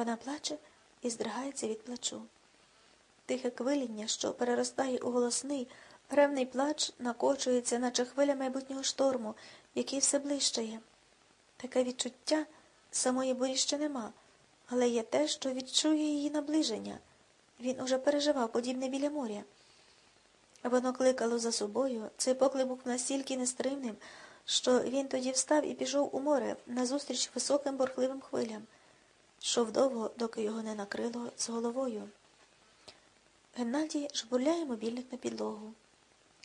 Вона плаче і здригається від плачу. Тихе квиління, що переростає у голосний, ревний плач, накочується, наче хвиля майбутнього шторму, який все блищає. Таке відчуття самої бурі ще нема, але є те, що відчує її наближення. Він уже переживав подібне біля моря. Воно кликало за собою, цей поклик був настільки нестримним, що він тоді встав і пішов у море назустріч високим борхливим хвилям, йшов довго, доки його не накрило з головою. Геннадій жбурляє мобільник на підлогу.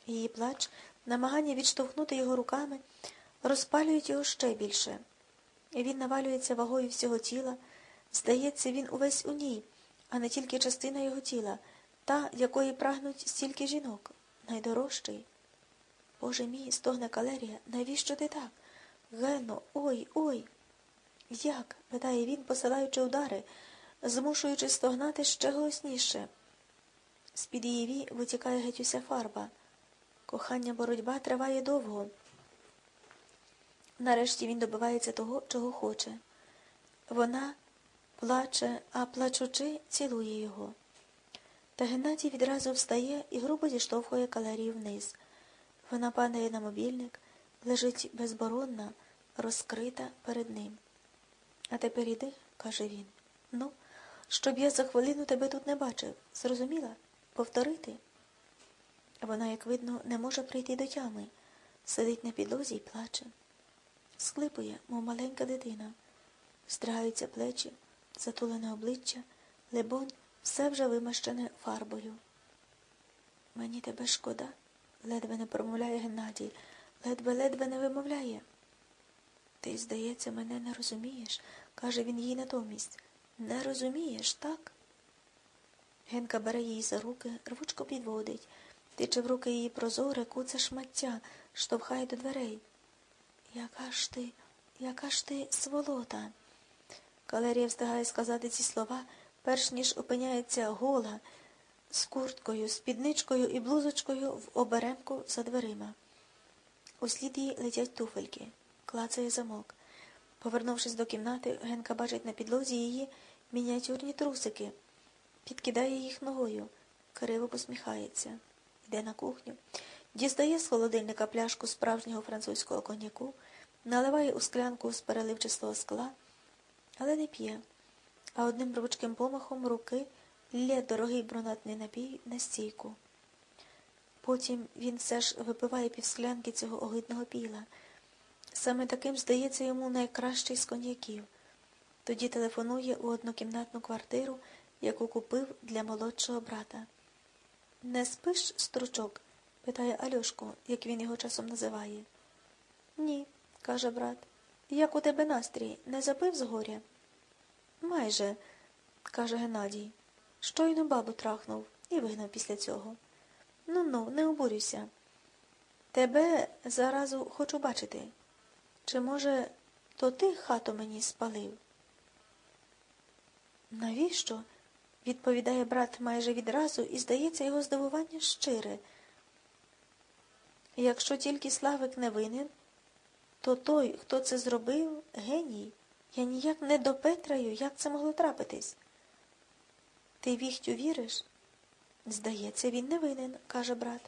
Її плач, намагання відштовхнути його руками, розпалюють його ще більше. Він навалюється вагою всього тіла. Здається, він увесь у ній, а не тільки частина його тіла, та, якої прагнуть стільки жінок, найдорожчий. Боже мій, стогне калерія, навіщо ти так? Гено, ой, ой. Як? питає він, посилаючи удари, змушуючи стогнати ще голосніше. З-під її вій витікає геть уся фарба. Кохання боротьба триває довго. Нарешті він добивається того, чого хоче. Вона плаче, а плачучи, цілує його. Та Геннадій відразу встає і грубо зіштовхує калерію вниз. Вона падає на мобільник, лежить безборонна, розкрита перед ним. А тепер іди, каже він. Ну, щоб я за хвилину тебе тут не бачив. Зрозуміла? Повторити? Вона, як видно, не може прийти до тями, сидить на підлозі і плаче. Склипує, мов маленька дитина, Стригаються плечі, затулене обличчя, лебонь, все вже вимащене фарбою. Мені тебе шкода, ледве не промовляє Геннадій, ледве-ледве не вимовляє. Ти, здається, мене не розумієш, каже він їй натомість. Не розумієш, так? Генка бере її за руки, рвучко підводить, тиче в руки її прозоре, куце шмаття, штовхає до дверей. Яка ж ти, яка ж ти сволота? Калерія встигає сказати ці слова, перш ніж опиняється гола, з курткою, спідничкою і блузочкою в оберемку за дверима. Услід їй летять туфельки, клацає замок. Повернувшись до кімнати, Генка бачить на підлозі її мініатюрні трусики, підкидає їх ногою, криво посміхається, йде на кухню, дістає з холодильника пляшку справжнього французького коньяку, наливає у склянку з переливчастого скла, але не п'є, а одним ручким помахом руки лє дорогий брунатний напій на стійку. Потім він все ж випиває півсклянки цього огидного піла. Саме таким здається йому найкращий з коньяків. Тоді телефонує у однокімнатну квартиру, яку купив для молодшого брата. Не спиш, стручок? питає Альошко, як він його часом називає. Ні, каже брат. Як у тебе настрій? Не запив з горя? Майже, каже Геннадій. Щойно бабу трахнув і вигнав після цього. Ну ну, не обурюйся. Тебе заразу хочу бачити. Чи, може, то ти хату мені спалив? Навіщо? відповідає брат майже відразу, і, здається, його здивування щире. Якщо тільки Славик не винен, то той, хто це зробив, геній. Я ніяк не допетраю, як це могло трапитись. Ти віхтю віриш? Здається, він не винен, каже брат.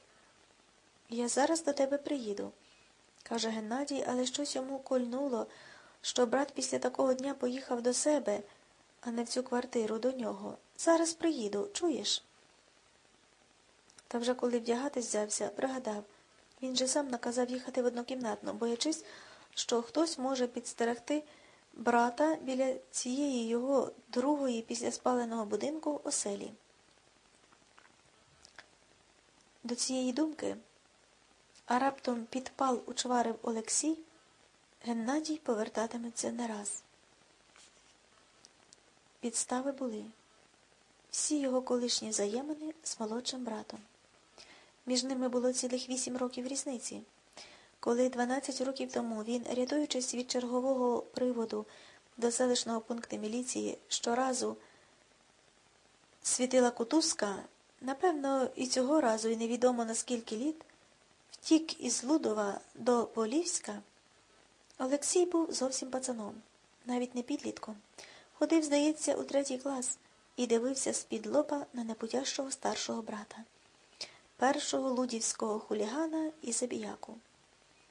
Я зараз до тебе приїду, каже Геннадій, але щось йому кольнуло, що брат після такого дня поїхав до себе, а не в цю квартиру до нього. Зараз приїду, чуєш? Та вже коли вдягатись взявся, пригадав. Він же сам наказав їхати в однокімнатну, боячись, що хтось може підстерегти брата біля цієї його другої після спаленого будинку оселі. До цієї думки, а раптом підпал учварив Олексій, Геннадій повертатиметься не раз. Підстави були всі його колишні взаємини з молодшим братом. Між ними було цілих вісім років різниці. Коли 12 років тому він, рятуючись від чергового приводу до селищного пункту міліції, щоразу світила кутузка, напевно, і цього разу, і невідомо на скільки літ, втік із Лудова до Полівська, Олексій був зовсім пацаном, навіть не підлітком, Ходив, здається, у третій клас і дивився з-під лоба на непутящого старшого брата, першого лудівського хулігана і забіяку.